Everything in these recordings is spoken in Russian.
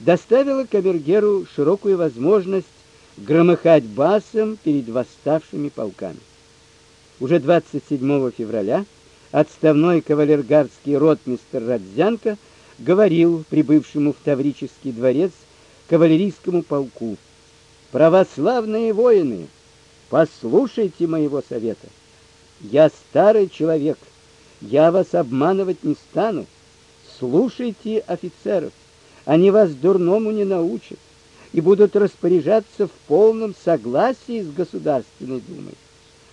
доставило камергеру широкую возможность громыхать басом перед восставшими полками. Уже 27 февраля отставной кавалергардский ротмистр Радзянко говорил прибывшему в Таврический дворец кавалерийскому полку: "Православные воины, послушайте моего совета. Я старый человек, я вас обманывать не стану. Слушайте офицеров, они вас дурному не научат и будут распоряжаться в полном согласии с Государственной Думой.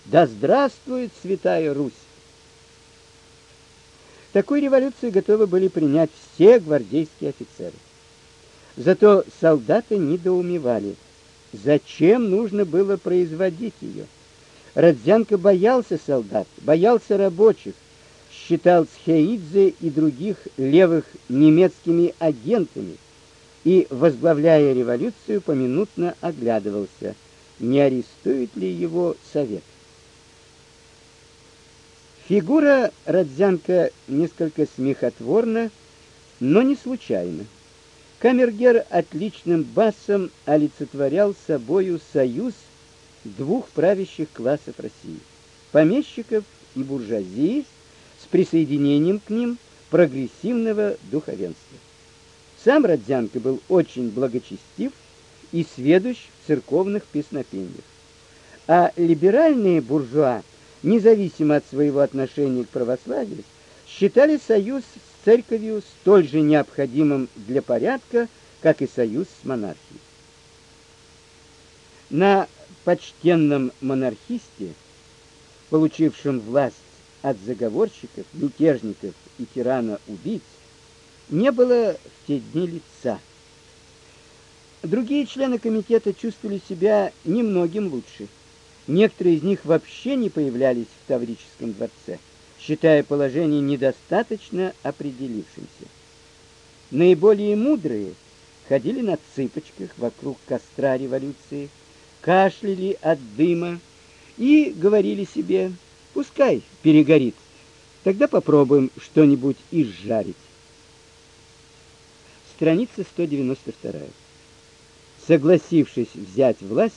Да здравствует святая Русь! Такую революцию готовы были принять все гвардейские офицеры. Зато солдаты недоумевали, зачем нужно было производить ее. Родзянко боялся солдат, боялся рабочих, считал Схеидзе и других левых немецкими агентами и, возглавляя революцию, поминутно оглядывался, не арестует ли его совет. Фигура Родзянко несколько смехотворна, но не случайно. Камергер отличным басом олицетворял собою союз двух правящих классов России: помещиков и буржуазии присоединением к ним прогрессивного духовенства. Сам Родзянко был очень благочестив и сведущ в церковных песнопениях. А либеральные буржуа независимо от своего отношения к православию, считали союз с церковью столь же необходимым для порядка, как и союз с монархией. На почтенном монархисте, получившем власть от заговорщиков, мятежников и тирана-убийц, не было в те дни лица. Другие члены комитета чувствовали себя немногим лучше. Некоторые из них вообще не появлялись в Таврическом дворце, считая положение недостаточно определившимся. Наиболее мудрые ходили на цыпочках вокруг костра революции, кашляли от дыма и говорили себе: "Пускай перегорит. Тогда попробуем что-нибудь изжарить". Страница 192. Согласившись взять власть,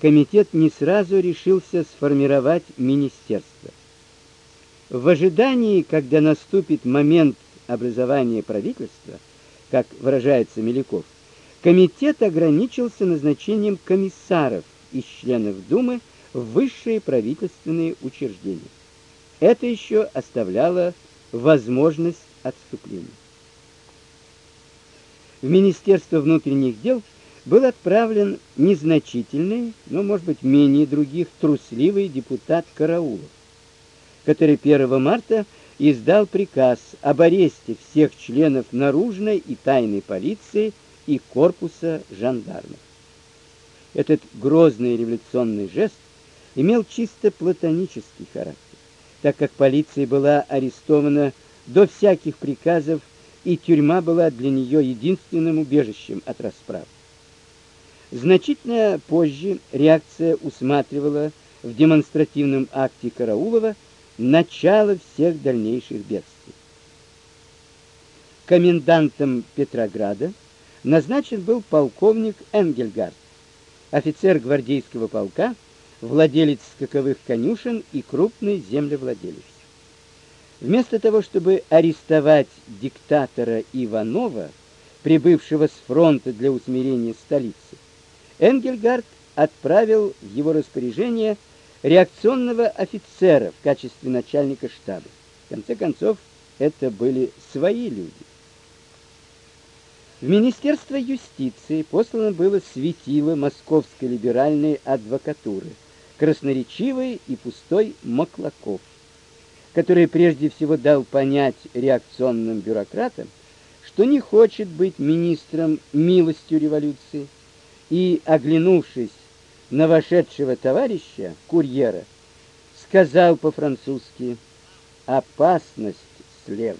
комитет не сразу решился сформировать министерство. В ожидании, когда наступит момент образования правительства, как выражается Меляков, комитет ограничился назначением комиссаров из членов Думы в высшие правительственные учреждения. Это еще оставляло возможность отступления. В Министерство внутренних дел – был отправлен незначительный, но, может быть, менее других трусливый депутат Караулов, который 1 марта издал приказ об аресте всех членов наружной и тайной полиции и корпуса жандармов. Этот грозный революционный жест имел чисто платонический характер, так как полиция была арестована до всяких приказов, и тюрьма была для нее единственным убежищем от расправ. Значительно позже реакция усматривала в демонстративном акте Караулова начало всех дальнейших бедствий. Комендантом Петрограда назначен был полковник Энгельгард, офицер гвардейского полка, владелец скаковых конюшен и крупный землевладелец. Вместо того, чтобы арестовать диктатора Иванова, прибывшего с фронта для усмирения столицы, Энгельгард отправил в его распоряжение реакционного офицера в качестве начальника штаба. В конце концов, это были свои люди. В Министерство юстиции послано было светило московской либеральной адвокатуры, красноречивый и пустой Маклаков, который прежде всего дал понять реакционным бюрократам, что не хочет быть министром милостью революции, и, оглянувшись на вошедшего товарища, курьера, сказал по-французски: "Опасность слева".